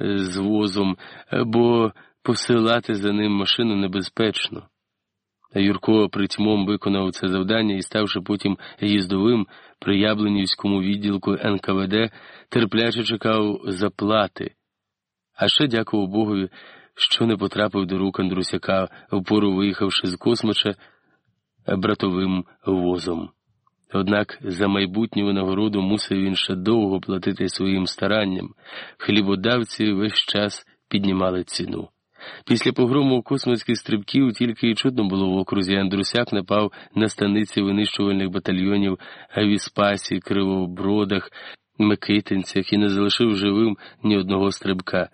з возом, бо посилати за ним машину небезпечно. Юрко притьмом виконав це завдання і, ставши потім їздовим при Яблонівському відділку НКВД, терпляче чекав заплати. А ще дякував Богові, що не потрапив до рук Андрусяка, впору виїхавши з космича братовим возом. Однак за майбутню винагороду мусив він ще довго платити своїм старанням. Хлібодавці весь час піднімали ціну. Після погрому космицьких стрибків тільки і чудно було в окрузі Андрусяк напав на станиці винищувальних батальйонів Авіспасі, Кривобродах, Микитинцях і не залишив живим ні одного стрибка.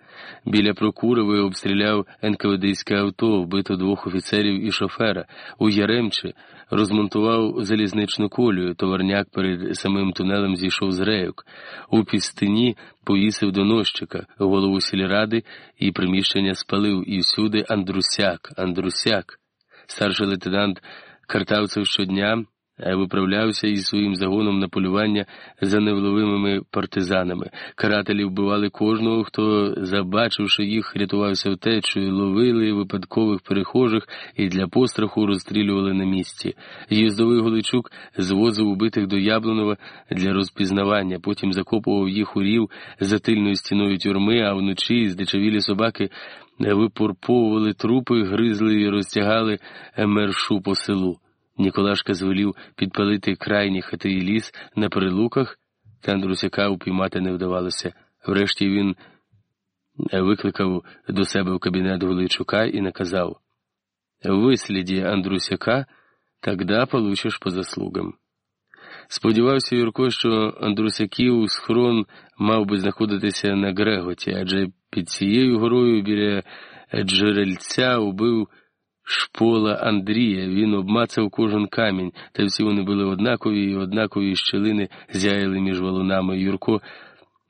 Біля Прокурови обстріляв НКВДське авто, вбито двох офіцерів і шофера. У Яремче розмонтував залізничну колію, товарняк перед самим тунелем зійшов з рейок. У пістині повісив доносчика, голову сільради і приміщення спалив, і всюди Андрусяк, Андрусяк. Старший лейтенант Картавцев щодня виправлявся із своїм загоном на полювання за невловимими партизанами. Карателі вбивали кожного, хто, забачивши їх, рятувався втечою, ловили випадкових перехожих і для постраху розстрілювали на місці. Їздовий Голичук звозив убитих до Яблонова для розпізнавання, потім закопував їх у рів за тильною стіною тюрми, а вночі здичавілі собаки випорповували трупи, гризли і розтягали мершу по селу. Ніколашка звелів підпалити крайній хатий ліс на перелуках, та Андрусяка упіймати не вдавалося. Врешті він викликав до себе в кабінет Голичука і наказав Висліді Андрусяка, тогда получиш по заслугам. Сподівався Юрко, що Андрусяків схорон мав би знаходитися на Греготі, адже під цією горою біля джерельця убив. Шпола Андрія, він обмацав кожен камінь, та всі вони були однакові, і однакові щелини зяяли між валунами. Юрко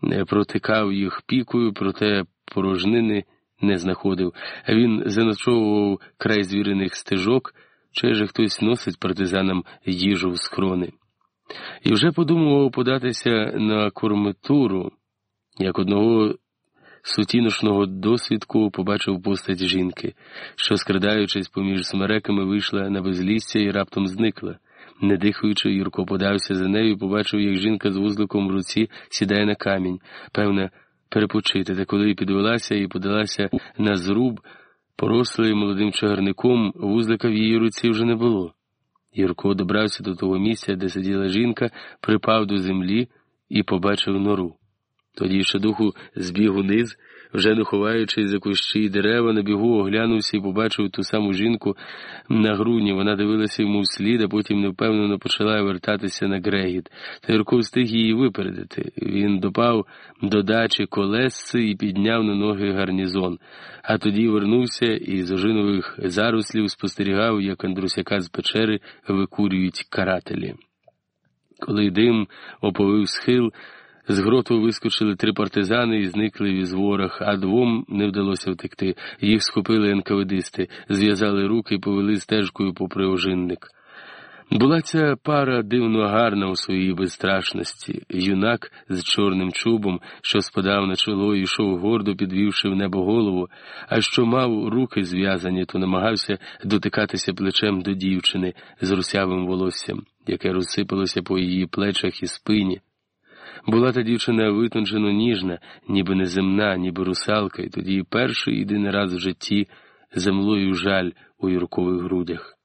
е, протикав їх пікою, проте порожнини не знаходив. Він заночовував край звірених стежок, чи же хтось носить партизанам їжу в схрони. І вже подумував податися на кормитуру, як одного сутіношного досвідку побачив постать жінки, що, скрадаючись поміж смереками, вийшла на безлістя і раптом зникла. Не дихаючи, Юрко подався за нею, і побачив, як жінка з вузликом в руці сідає на камінь, певне, перепочити, та коли підвелася і подалася на зруб, порослий молодим чагарником, вузлика в її руці вже не було. Юрко добрався до того місця, де сиділа жінка, припав до землі і побачив нору. Тоді ще духу збіг униз, вже не ховаючись за кущі й дерева, на бігу оглянувся і побачив ту саму жінку на грудні. Вона дивилася йому вслід, а потім невпевнено почала вертатися на Грегіт. Та Юрко встиг її випередити. Він допав до дачі колесці і підняв на ноги гарнізон. А тоді вернувся і з ожинових зарослів спостерігав, як Андрусяка з печери викурюють карателі. Коли дим оповив схил, з гроту вискочили три партизани і зникли в ізворах, а двом не вдалося втекти. Їх схопили НКВДисти, зв'язали руки і повели стежкою попри ожинник. Була ця пара дивно гарна у своїй безстрашності. Юнак з чорним чубом, що спадав на чоло, і йшов гордо, підвівши в небо голову, а що мав руки зв'язані, то намагався дотикатися плечем до дівчини з русявим волоссям, яке розсипалося по її плечах і спині. Була та дівчина витончено ніжна, ніби неземна, ніби русалка, і тоді перший єдиний раз в житті землою жаль у Юркових грудях.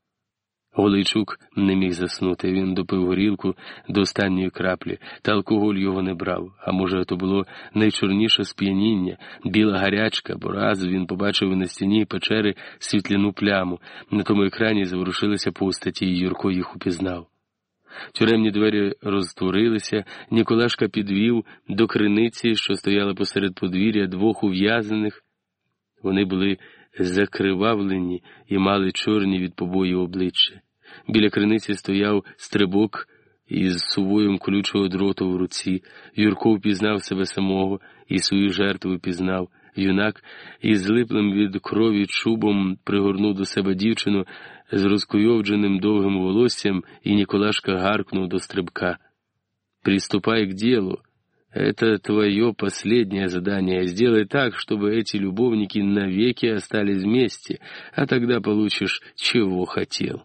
Голийчук не міг заснути, він допив горілку до останньої краплі, та алкоголь його не брав. А може, то було найчорніше сп'яніння, біла гарячка, бо раз він побачив на стіні печери світляну пляму. На тому екрані заворушилися постаті, і Юрко їх упізнав. Тюремні двері розтворилися, Ніколашка підвів до криниці, що стояла посеред подвір'я двох ув'язаних. Вони були закривавлені і мали чорні від побою обличчя. Біля криниці стояв стрибок із сувоєм колючого дроту в руці. Юрко впізнав себе самого і свою жертву пізнав. Юнак із злиплим від крові чубом пригорнув до себе дівчину з розкуйовдженим довгим волоссям, і Ніколашка гаркнув до стрибка. Приступай к ділу. Это твое последнее задание. Сделай так, чтобы эти любовники навеки остались вместе, а тогда получишь, чего хотел».